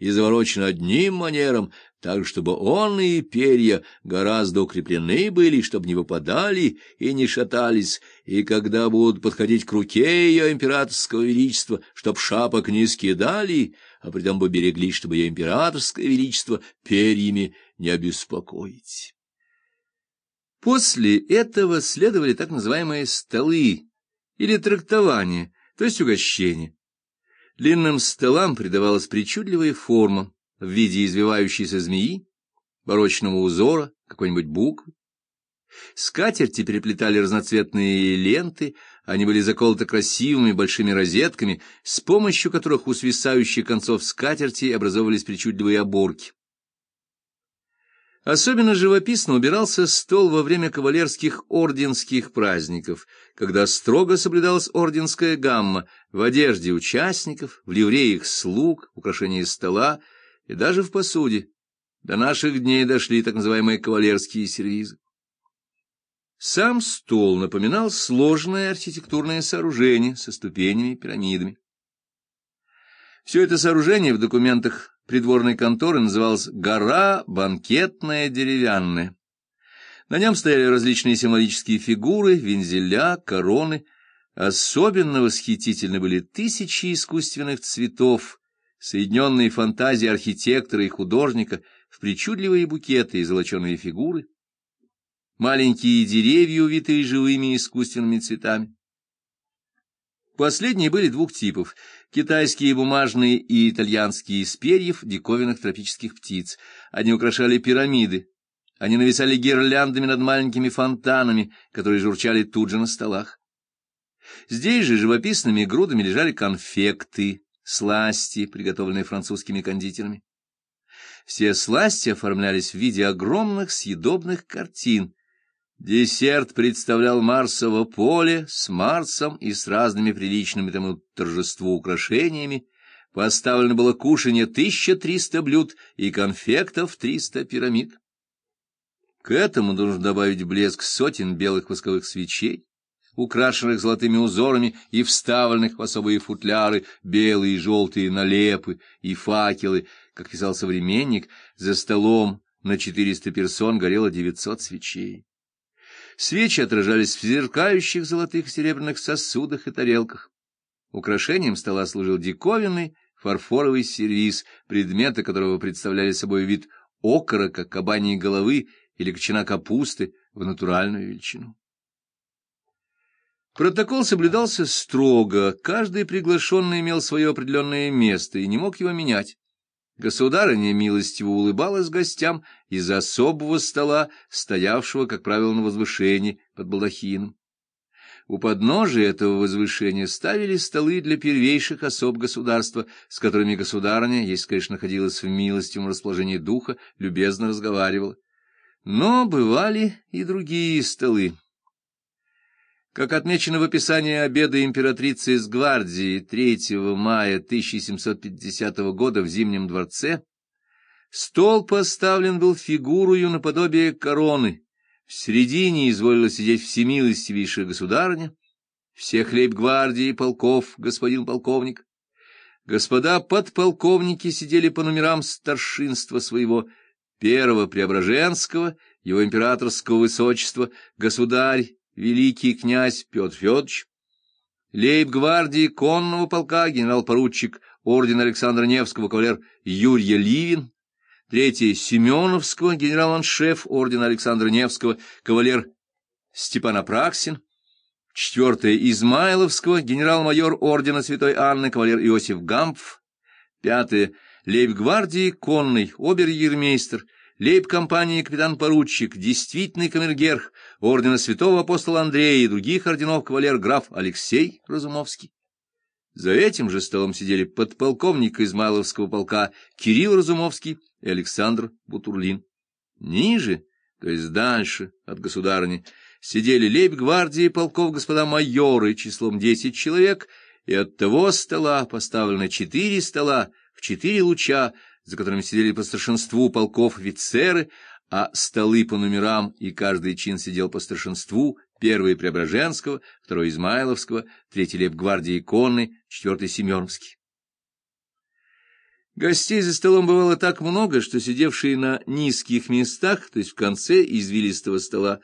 и заворочен одним манером, так, чтобы он и перья гораздо укреплены были, чтобы не выпадали и не шатались, и когда будут подходить к руке ее императорского величества, чтоб шапок не скидали, а притом бы берегли, чтобы ее императорское величество перьями не обеспокоить. После этого следовали так называемые столы или трактования, то есть угощения. Длинным столам придавалась причудливая форма в виде извивающейся змеи, барочного узора, какой-нибудь буквы. Скатерти переплетали разноцветные ленты, они были заколоты красивыми большими розетками, с помощью которых у свисающих концов скатерти образовывались причудливые оборки. Особенно живописно убирался стол во время кавалерских орденских праздников, когда строго соблюдалась орденская гамма в одежде участников, в ливреях слуг, украшении стола и даже в посуде. До наших дней дошли так называемые кавалерские сервизы. Сам стол напоминал сложное архитектурное сооружение со ступенями и пирамидами. Все это сооружение в документах придворной конторы называлось «Гора банкетная деревянная». На нем стояли различные символические фигуры, вензеля, короны. Особенно восхитительны были тысячи искусственных цветов, соединенные фантазии архитектора и художника в причудливые букеты и золоченые фигуры, маленькие деревья, увитые живыми искусственными цветами. Последние были двух типов — китайские бумажные и итальянские из перьев диковинных тропических птиц. Они украшали пирамиды. Они нависали гирляндами над маленькими фонтанами, которые журчали тут же на столах. Здесь же живописными грудами лежали конфекты, сласти, приготовленные французскими кондитерами. Все сласти оформлялись в виде огромных съедобных картин. Десерт представлял Марсово поле с Марсом и с разными приличными тому торжеству украшениями. Поставлено было кушанье 1300 блюд и конфектов 300 пирамид. К этому нужно добавить блеск сотен белых восковых свечей, украшенных золотыми узорами и вставленных в особые футляры белые и желтые налепы и факелы. Как писал современник, за столом на четыреста персон горело девятьсот свечей. Свечи отражались в сверкающих золотых серебряных сосудах и тарелках. Украшением стола служил диковинный фарфоровый сервиз, предметы которого представляли собой вид окорока, кабаньей головы или кочана капусты в натуральную величину. Протокол соблюдался строго, каждый приглашенный имел свое определенное место и не мог его менять. Государыня милостиво улыбалась гостям из особого стола, стоявшего, как правило, на возвышении под балдахином. У подножия этого возвышения ставили столы для первейших особ государства, с которыми государыня, если, конечно, находилась в милостивом расположении духа, любезно разговаривала. Но бывали и другие столы. Как отмечено в описании обеда императрицы из гвардии 3 мая 1750 года в Зимнем дворце, стол поставлен был фигурою наподобие короны, в середине изволила сидеть всемилостивейшая государыня, все хлеб-гвардии полков, господин полковник. Господа подполковники сидели по номерам старшинства своего, первого Преображенского, его императорского высочества, государь, великий князь Петр Федорович, лейб-гвардии конного полка генерал-поручик ордена Александра Невского кавалер Юрий Ливин, третий Семеновского генерал-аншеф ордена Александра Невского кавалер Степан Апраксин, четвертое Измайловского генерал-майор ордена Святой Анны кавалер Иосиф Гампф, пятое лейб-гвардии конный обер-ермейстер лейб-компании капитан-поручик, действительный камергерх ордена святого апостола Андрея и других орденов кавалер граф Алексей Разумовский. За этим же столом сидели подполковник Измайловского полка Кирилл Разумовский и Александр Бутурлин. Ниже, то есть дальше от государыни, сидели лейб-гвардии полков господа майоры числом десять человек, и от того стола поставлено четыре стола в четыре луча, за которыми сидели по старшинству полков офицеры, а столы по номерам, и каждый чин сидел по старшинству, первый Преображенского, второй Измайловского, третий Лев-гвардии конный, четвертый Семеновский. Гостей за столом бывало так много, что сидевшие на низких местах, то есть в конце извилистого стола,